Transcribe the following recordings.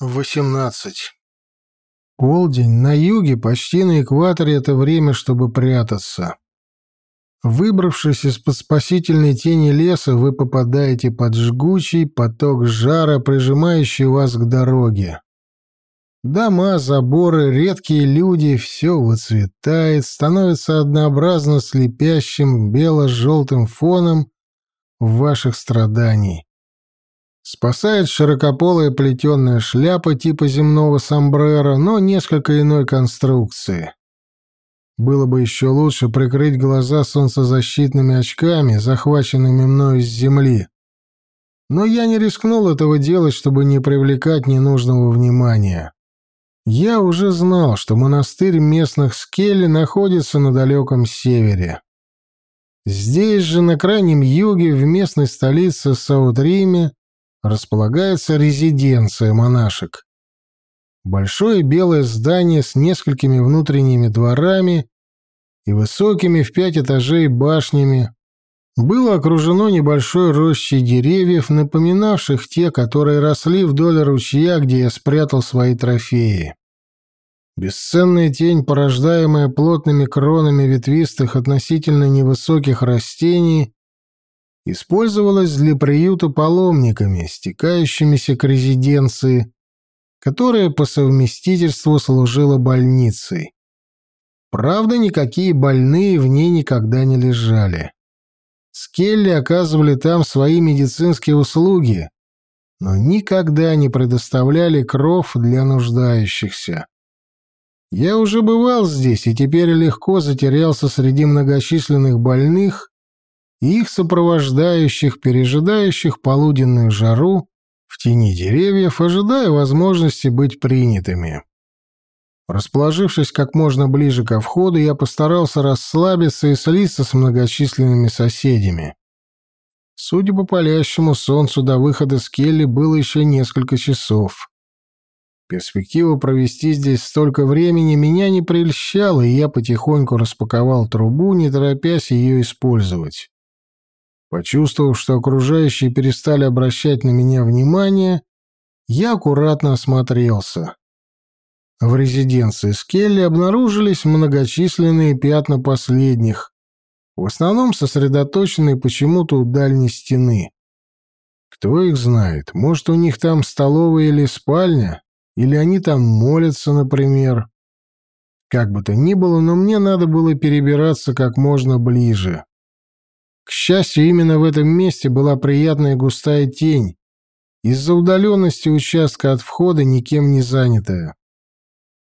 18. Полдень на юге, почти на экваторе, это время, чтобы прятаться. Выбравшись из-под спасительной тени леса, вы попадаете под жгучий поток жара, прижимающий вас к дороге. Дома, заборы, редкие люди — все выцветает, становится однообразно слепящим бело-желтым фоном ваших страданий. Спасает широкополая плетеная шляпа типа земного сомбреро, но несколько иной конструкции. Было бы еще лучше прикрыть глаза солнцезащитными очками, захваченными мною с земли. Но я не рискнул этого делать, чтобы не привлекать ненужного внимания. Я уже знал, что монастырь местных Скелли находится на далеком севере. Здесь же, на крайнем юге, в местной столице Саут-Риме, располагается резиденция монашек. Большое белое здание с несколькими внутренними дворами и высокими в пять этажей башнями было окружено небольшой рощей деревьев, напоминавших те, которые росли вдоль ручья, где я спрятал свои трофеи. Бесценная тень, порождаемая плотными кронами ветвистых относительно невысоких растений, использовалась для приюта паломниками, стекающимися к резиденции, которая по совместительству служила больницей. Правда, никакие больные в ней никогда не лежали. Скелли оказывали там свои медицинские услуги, но никогда не предоставляли кров для нуждающихся. Я уже бывал здесь и теперь легко затерялся среди многочисленных больных, их сопровождающих, пережидающих полуденную жару в тени деревьев, ожидая возможности быть принятыми. Расположившись как можно ближе ко входу, я постарался расслабиться и слиться с многочисленными соседями. Судя по палящему солнцу, до выхода с Келли было еще несколько часов. Перспектива провести здесь столько времени меня не прельщала, и я потихоньку распаковал трубу, не торопясь ее использовать. Почувствовав, что окружающие перестали обращать на меня внимание, я аккуратно осмотрелся. В резиденции Скелли обнаружились многочисленные пятна последних, в основном сосредоточенные почему-то у дальней стены. Кто их знает, может, у них там столовая или спальня, или они там молятся, например. Как бы то ни было, но мне надо было перебираться как можно ближе. К счастью, именно в этом месте была приятная густая тень, из-за удаленности участка от входа никем не занятая.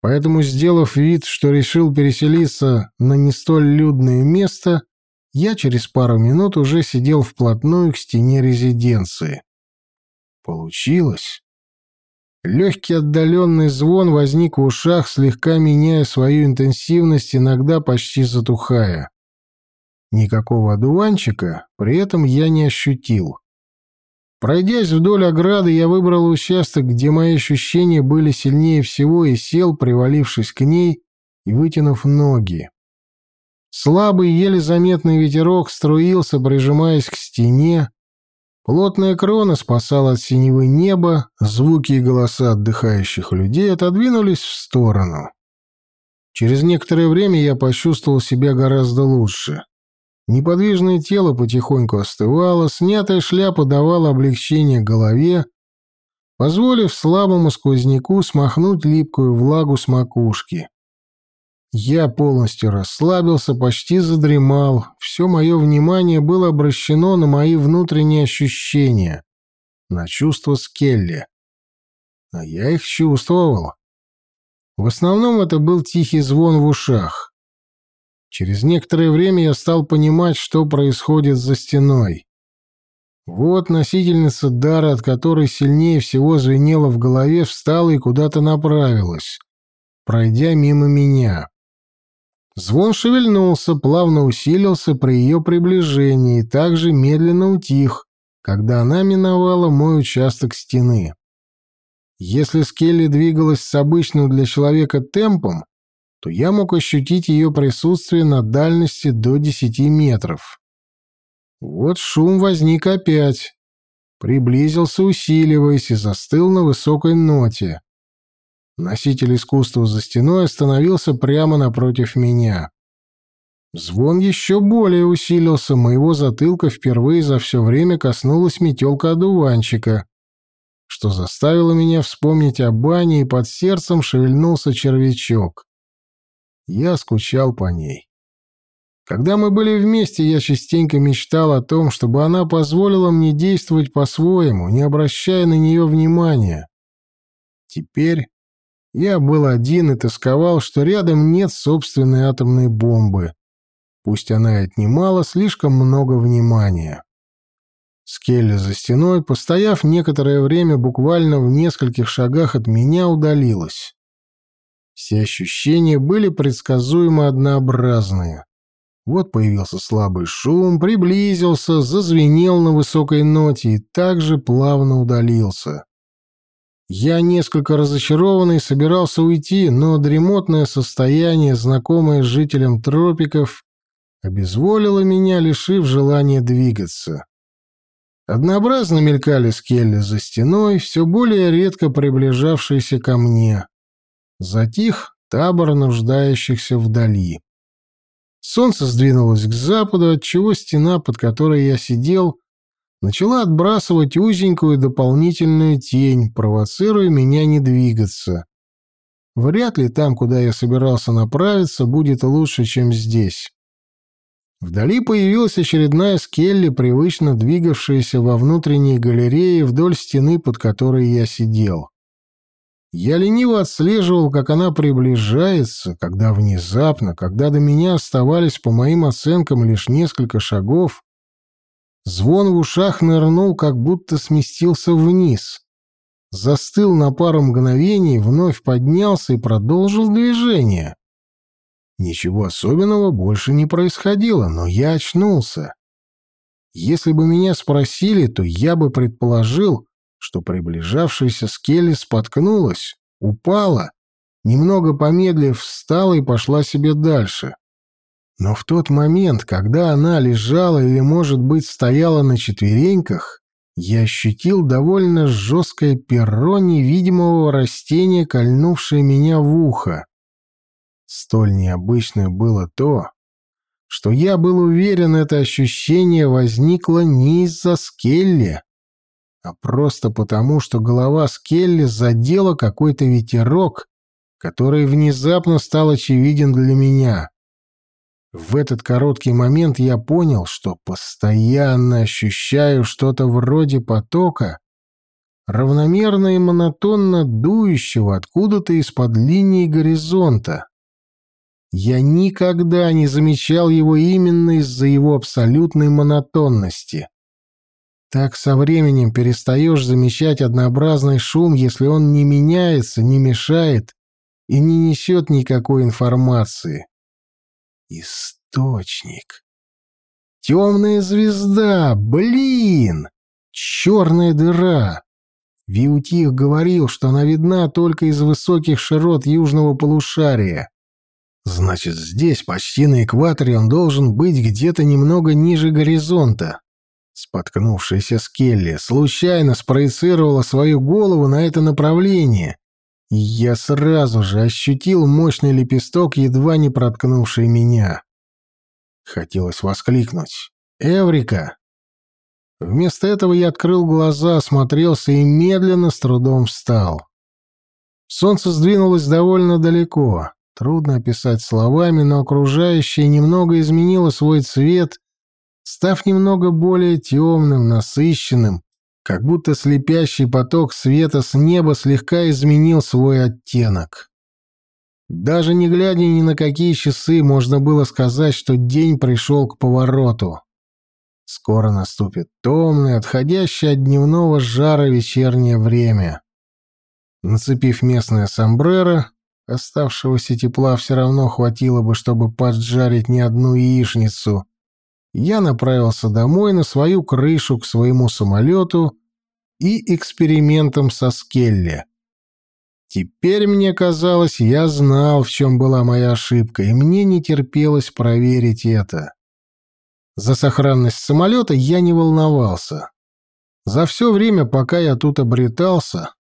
Поэтому, сделав вид, что решил переселиться на не столь людное место, я через пару минут уже сидел вплотную к стене резиденции. Получилось. Легкий отдаленный звон возник в ушах, слегка меняя свою интенсивность, иногда почти затухая. Никакого одуванчика при этом я не ощутил. Пройдясь вдоль ограды, я выбрал участок, где мои ощущения были сильнее всего, и сел, привалившись к ней и вытянув ноги. Слабый, еле заметный ветерок струился, прижимаясь к стене. Плотная крона спасала от синевы неба, звуки и голоса отдыхающих людей отодвинулись в сторону. Через некоторое время я почувствовал себя гораздо лучше. Неподвижное тело потихоньку остывало, снятая шляпа давала облегчение голове, позволив слабому сквозняку смахнуть липкую влагу с макушки. Я полностью расслабился, почти задремал. Все мое внимание было обращено на мои внутренние ощущения, на чувства Скелли. А я их чувствовал. В основном это был тихий звон в ушах. Через некоторое время я стал понимать, что происходит за стеной. Вот носительница дара, от которой сильнее всего звенело в голове, встала и куда-то направилась, пройдя мимо меня. Звон шевельнулся, плавно усилился при ее приближении и также медленно утих, когда она миновала мой участок стены. Если Скелли двигалась с обычным для человека темпом, то я мог ощутить ее присутствие на дальности до десяти метров. Вот шум возник опять. приблизился, усиливаясь, и застыл на высокой ноте. Носитель искусства за стеной остановился прямо напротив меня. Звон еще более усилился, моего затылка впервые за все время коснулась метелка одуванчика, что заставило меня вспомнить о бане, и под сердцем шевельнулся червячок. Я скучал по ней. Когда мы были вместе, я частенько мечтал о том, чтобы она позволила мне действовать по-своему, не обращая на нее внимания. Теперь я был один и тосковал, что рядом нет собственной атомной бомбы пусть она и отнимала слишком много внимания. Скелли за стеной, постояв некоторое время буквально в нескольких шагах от меня, удалилась. Все ощущения были предсказуемо однообразные. Вот появился слабый шум, приблизился, зазвенел на высокой ноте и также плавно удалился. Я несколько разочарованный собирался уйти, но дремотное состояние, знакомое жителям тропиков, обезволила меня, лишив желания двигаться. Однообразно мелькали скелли за стеной, все более редко приближавшиеся ко мне. Затих табор нуждающихся вдали. Солнце сдвинулось к западу, отчего стена, под которой я сидел, начала отбрасывать узенькую дополнительную тень, провоцируя меня не двигаться. Вряд ли там, куда я собирался направиться, будет лучше, чем здесь. Вдали появилась очередная скелли, привычно двигавшаяся во внутренней галерее вдоль стены, под которой я сидел. Я лениво отслеживал, как она приближается, когда внезапно, когда до меня оставались, по моим оценкам, лишь несколько шагов, звон в ушах нырнул, как будто сместился вниз. Застыл на пару мгновений, вновь поднялся и продолжил движение. Ничего особенного больше не происходило, но я очнулся. Если бы меня спросили, то я бы предположил, что приближавшаяся Скелли споткнулась, упала, немного помедлив встала и пошла себе дальше. Но в тот момент, когда она лежала или, может быть, стояла на четвереньках, я ощутил довольно жесткое перо невидимого растения, кольнувшее меня в ухо. Столь необычное было то, что я был уверен, это ощущение возникло не из-за Скелли, а просто потому, что голова Скелли задела какой-то ветерок, который внезапно стал очевиден для меня. В этот короткий момент я понял, что постоянно ощущаю что-то вроде потока, равномерно и монотонно дующего откуда-то из-под линии горизонта. Я никогда не замечал его именно из-за его абсолютной монотонности. Так со временем перестаешь замечать однообразный шум, если он не меняется, не мешает и не несет никакой информации. Источник. Темная звезда, блин! Черная дыра. Виутих говорил, что она видна только из высоких широт южного полушария. Значит, здесь, почти на экваторе, он должен быть где-то немного ниже горизонта. Споткнувшаяся Скелли случайно спроецировала свою голову на это направление, и я сразу же ощутил мощный лепесток, едва не проткнувший меня. Хотелось воскликнуть. «Эврика!» Вместо этого я открыл глаза, осмотрелся и медленно, с трудом встал. Солнце сдвинулось довольно далеко. Трудно описать словами, но окружающее немного изменило свой цвет, став немного более темным, насыщенным, как будто слепящий поток света с неба слегка изменил свой оттенок. Даже не глядя ни на какие часы, можно было сказать, что день пришел к повороту. Скоро наступит томное, отходящее от дневного жара вечернее время. Нацепив местное сомбреро, Оставшегося тепла все равно хватило бы, чтобы поджарить не одну яичницу. Я направился домой на свою крышу к своему самолету и экспериментам со Скелли. Теперь мне казалось, я знал, в чем была моя ошибка, и мне не терпелось проверить это. За сохранность самолета я не волновался. За все время, пока я тут обретался,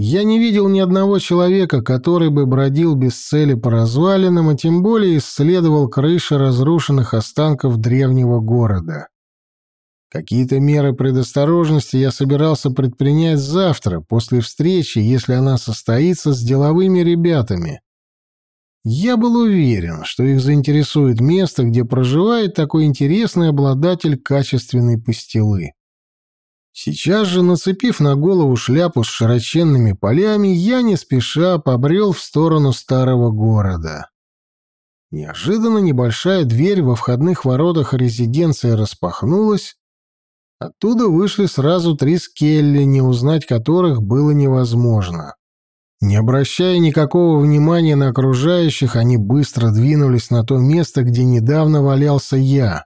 я не видел ни одного человека, который бы бродил без цели по развалинам, а тем более исследовал крыши разрушенных останков древнего города. Какие-то меры предосторожности я собирался предпринять завтра, после встречи, если она состоится с деловыми ребятами. Я был уверен, что их заинтересует место, где проживает такой интересный обладатель качественной пастилы. Сейчас же, нацепив на голову шляпу с широченными полями, я не спеша побрел в сторону старого города. Неожиданно небольшая дверь во входных воротах резиденции распахнулась. Оттуда вышли сразу три скелли, не узнать которых было невозможно. Не обращая никакого внимания на окружающих, они быстро двинулись на то место, где недавно валялся я.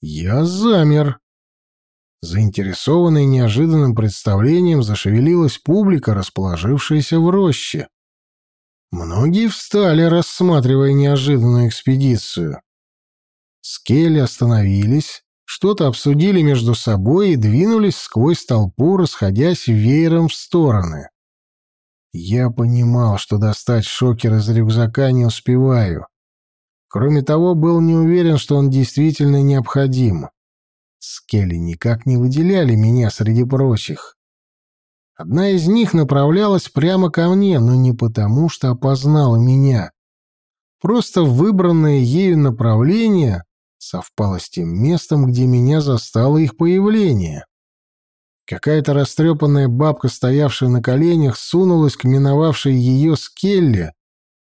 Я замер. Заинтересованная неожиданным представлением зашевелилась публика, расположившаяся в роще. Многие встали, рассматривая неожиданную экспедицию. Скелли остановились, что-то обсудили между собой и двинулись сквозь толпу, расходясь веером в стороны. Я понимал, что достать шокер из рюкзака не успеваю. Кроме того, был не уверен, что он действительно необходим. Скелли никак не выделяли меня среди прочих. Одна из них направлялась прямо ко мне, но не потому, что опознала меня. Просто выбранное ею направление совпало с тем местом, где меня застало их появление. Какая-то растрепанная бабка, стоявшая на коленях, сунулась к миновавшей ее скелле,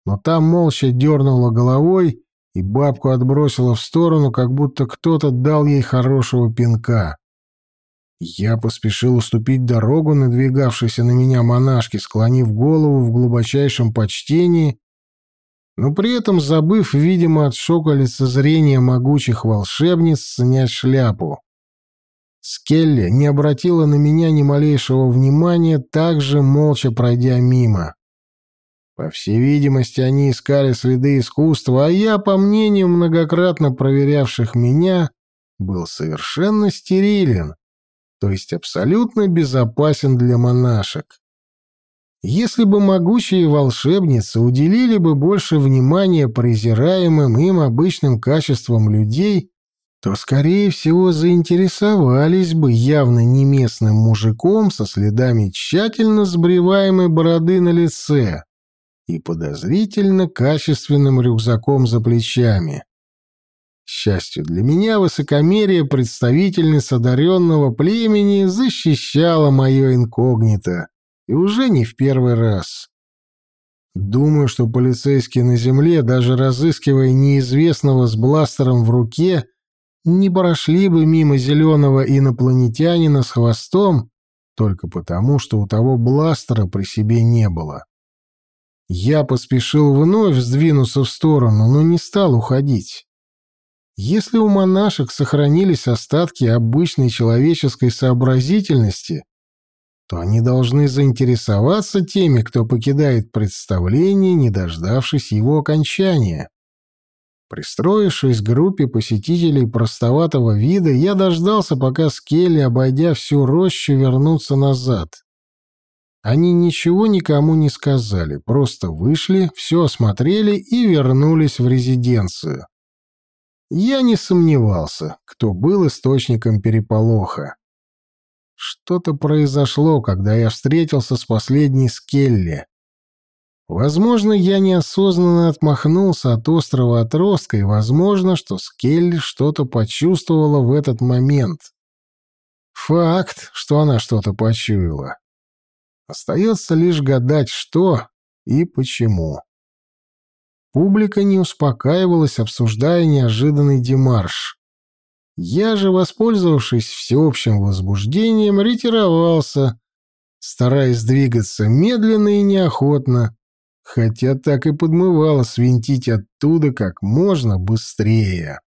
но там молча дернула головой и бабку отбросила в сторону, как будто кто-то дал ей хорошего пинка. Я поспешил уступить дорогу надвигавшейся на меня монашке, склонив голову в глубочайшем почтении, но при этом забыв, видимо, от шока лицезрения могучих волшебниц, снять шляпу. Скелли не обратила на меня ни малейшего внимания, также молча пройдя мимо. По всей видимости, они искали следы искусства, а я, по мнению многократно проверявших меня, был совершенно стерилен, то есть абсолютно безопасен для монашек. Если бы могучие волшебницы уделили бы больше внимания презираемым им обычным качествам людей, то, скорее всего, заинтересовались бы явно не местным мужиком со следами тщательно сбриваемой бороды на лице, и подозрительно качественным рюкзаком за плечами. К счастью для меня, высокомерие представительниц одаренного племени защищало мое инкогнито, и уже не в первый раз. Думаю, что полицейские на земле, даже разыскивая неизвестного с бластером в руке, не прошли бы мимо зеленого инопланетянина с хвостом только потому, что у того бластера при себе не было. Я поспешил вновь сдвинуться в сторону, но не стал уходить. Если у монашек сохранились остатки обычной человеческой сообразительности, то они должны заинтересоваться теми, кто покидает представление, не дождавшись его окончания. Пристроившись к группе посетителей простоватого вида, я дождался, пока Скелли, обойдя всю рощу, вернутся назад. Они ничего никому не сказали, просто вышли, все осмотрели и вернулись в резиденцию. Я не сомневался, кто был источником переполоха. Что-то произошло, когда я встретился с последней Скелли. Возможно, я неосознанно отмахнулся от острого отростка, и возможно, что Скелли что-то почувствовала в этот момент. Факт, что она что-то почуяла. Остается лишь гадать, что и почему. Публика не успокаивалась, обсуждая неожиданный демарш. Я же, воспользовавшись всеобщим возбуждением, ретировался, стараясь двигаться медленно и неохотно, хотя так и подмывало свинтить оттуда как можно быстрее.